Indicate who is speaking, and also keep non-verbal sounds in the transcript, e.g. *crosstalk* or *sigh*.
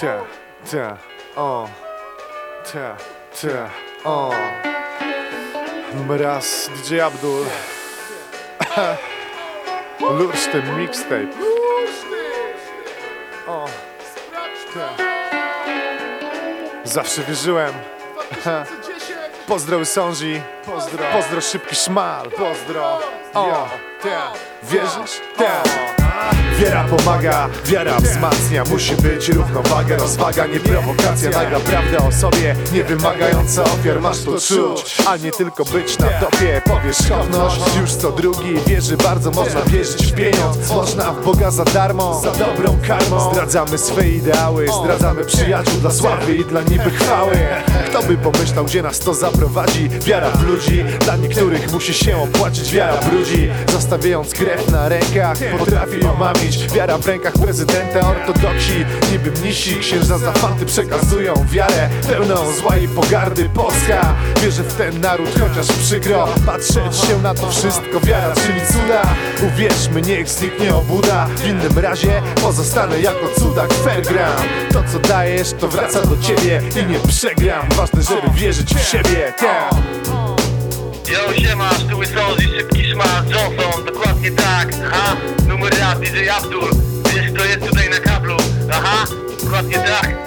Speaker 1: Ta, ta, o, ta, ta, o. Numer raz, DJ Abdul. *laughs* Lursztyn mixtape. O, ta. Zawsze wierzyłem. *laughs* Pozdro Sąży, pozdro, pozdro szybki szmal, pozdro, o, ta. Wierzysz? Ta. Wiara pomaga, wiara wzmacnia. Musi być równowaga, rozwaga, nie prowokacja. Naga prawda o sobie, nie wymagająca ofiar. Masz to czuć, a nie tylko być na topie. Powierzchowność, już co drugi. Wierzy Bardzo można wierzyć w pieniądz. Można w Boga za darmo, za dobrą karmą. Zdradzamy swe ideały, zdradzamy przyjaciół Dla sławy i dla niby chwały. Kto by pomyślał, gdzie nas to zaprowadzi? Wiara w ludzi, dla niektórych musi się opłacić Wiara brudzi, zostawiając krew na rękach Potrafi omamić. Wiara w rękach prezydenta ortodoksi. Niby mnisi, księża za fanty przekazują wiarę. Pełną zła i pogardy Polska. Wierzę w ten naród, chociaż przykro Patrzeć się na to wszystko, wiara czyni cuda. Uwierzmy, niech zniknie obuda. W innym razie pozostanę jako cudak fairground To co dajesz, to wraca do ciebie I nie przegram, ważne żeby wierzyć w siebie. Yeah.
Speaker 2: Yo, siema, tu Sądzi, szybki szmal, Johnson, dokładnie tak, aha, numer raz, DJ Abdul, wiesz kto jest tutaj na kablu, aha, dokładnie tak,